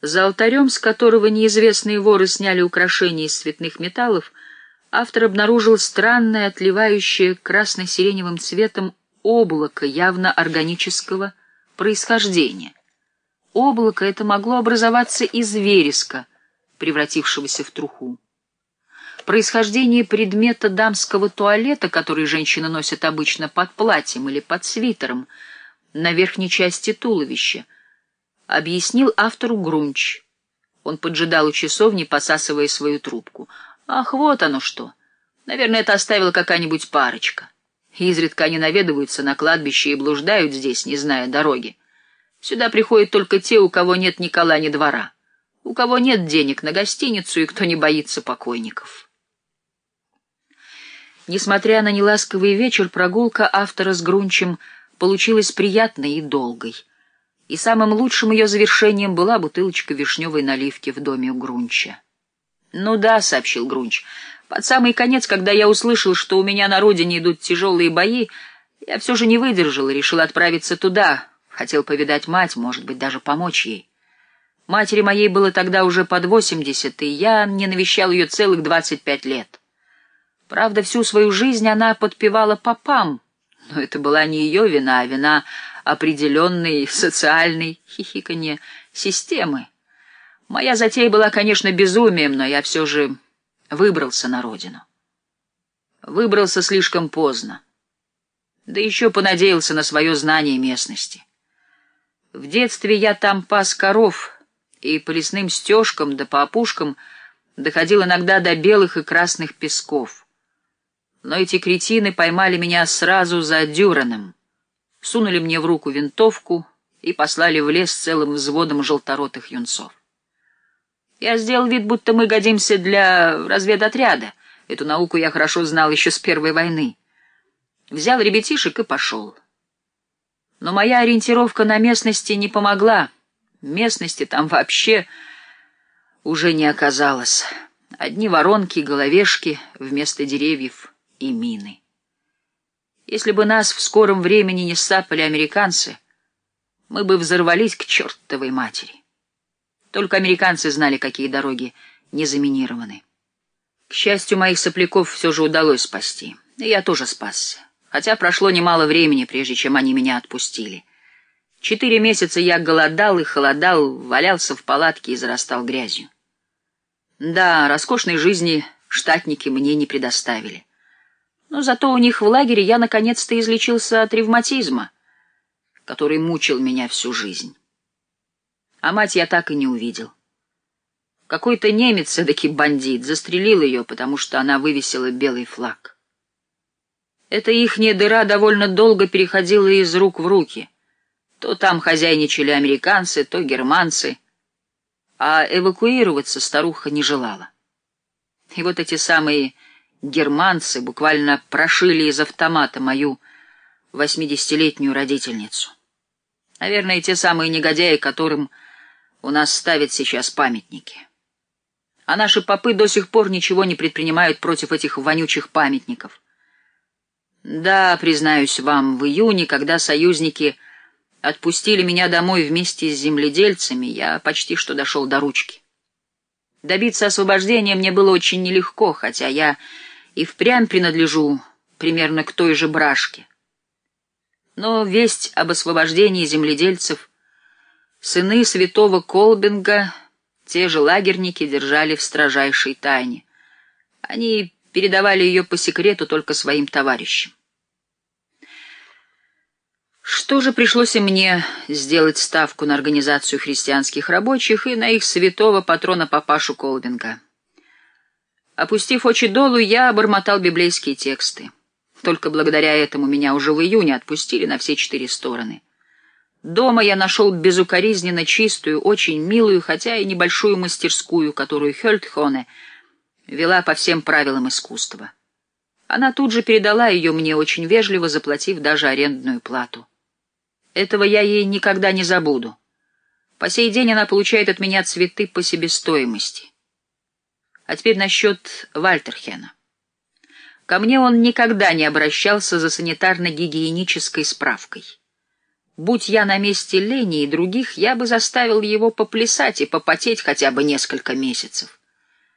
За алтарем, с которого неизвестные воры сняли украшения из цветных металлов, автор обнаружил странное, отливающее красно-сиреневым цветом облако явно органического происхождения. Облако это могло образоваться из вереска, превратившегося в труху. Происхождение предмета дамского туалета, который женщины носят обычно под платьем или под свитером, на верхней части туловища, объяснил автору Грунч. Он поджидал у часовни, посасывая свою трубку. Ах, вот оно что! Наверное, это оставила какая-нибудь парочка. Изредка они наведываются на кладбище и блуждают здесь, не зная дороги. Сюда приходят только те, у кого нет ни кола, ни двора, у кого нет денег на гостиницу и кто не боится покойников. Несмотря на неласковый вечер, прогулка автора с Грунчем получилась приятной и долгой. И самым лучшим ее завершением была бутылочка вишневой наливки в доме у Грунча. «Ну да», — сообщил Грунч, — «под самый конец, когда я услышал, что у меня на родине идут тяжелые бои, я все же не выдержал и решил отправиться туда, Хотел повидать мать, может быть, даже помочь ей. Матери моей было тогда уже под восемьдесят, и я не навещал ее целых двадцать пять лет. Правда, всю свою жизнь она подпевала попам, но это была не ее вина, а вина определенной социальной хихиканье системы. Моя затея была, конечно, безумием, но я все же выбрался на родину. Выбрался слишком поздно. Да еще понадеялся на свое знание местности. В детстве я там пас коров, и по лесным стежкам да по опушкам доходил иногда до белых и красных песков. Но эти кретины поймали меня сразу за дюраном, сунули мне в руку винтовку и послали в лес целым взводом желторотых юнцов. Я сделал вид, будто мы годимся для разведотряда. Эту науку я хорошо знал еще с Первой войны. Взял ребятишек и пошел. Но моя ориентировка на местности не помогла. Местности там вообще уже не оказалось. Одни воронки, головешки вместо деревьев и мины. Если бы нас в скором времени не сапали американцы, мы бы взорвались к чертовой матери. Только американцы знали, какие дороги не заминированы. К счастью, моих сопляков все же удалось спасти. И я тоже спасся хотя прошло немало времени, прежде чем они меня отпустили. Четыре месяца я голодал и холодал, валялся в палатке и зарастал грязью. Да, роскошной жизни штатники мне не предоставили. Но зато у них в лагере я наконец-то излечился от ревматизма, который мучил меня всю жизнь. А мать я так и не увидел. Какой-то немец, эдакий бандит, застрелил ее, потому что она вывесила белый флаг. Эта ихняя дыра довольно долго переходила из рук в руки. То там хозяйничали американцы, то германцы, а эвакуироваться старуха не желала. И вот эти самые германцы буквально прошили из автомата мою восьмидесятилетнюю родительницу. Наверное, те самые негодяи, которым у нас ставят сейчас памятники. А наши попы до сих пор ничего не предпринимают против этих вонючих памятников. Да, признаюсь вам, в июне, когда союзники отпустили меня домой вместе с земледельцами, я почти что дошел до ручки. Добиться освобождения мне было очень нелегко, хотя я и впрямь принадлежу примерно к той же брашке. Но весть об освобождении земледельцев сыны святого Колбинга, те же лагерники, держали в строжайшей тайне. Они передавали ее по секрету только своим товарищам. Что же пришлось и мне сделать ставку на организацию христианских рабочих и на их святого патрона папашу Колбинга? Опустив очи долу, я обормотал библейские тексты. Только благодаря этому меня уже в июне отпустили на все четыре стороны. Дома я нашел безукоризненно чистую, очень милую, хотя и небольшую мастерскую, которую Хельтхоне вела по всем правилам искусства. Она тут же передала ее мне, очень вежливо заплатив даже арендную плату. Этого я ей никогда не забуду. По сей день она получает от меня цветы по себестоимости. А теперь насчет Вальтерхена. Ко мне он никогда не обращался за санитарно-гигиенической справкой. Будь я на месте Лени и других, я бы заставил его поплясать и попотеть хотя бы несколько месяцев.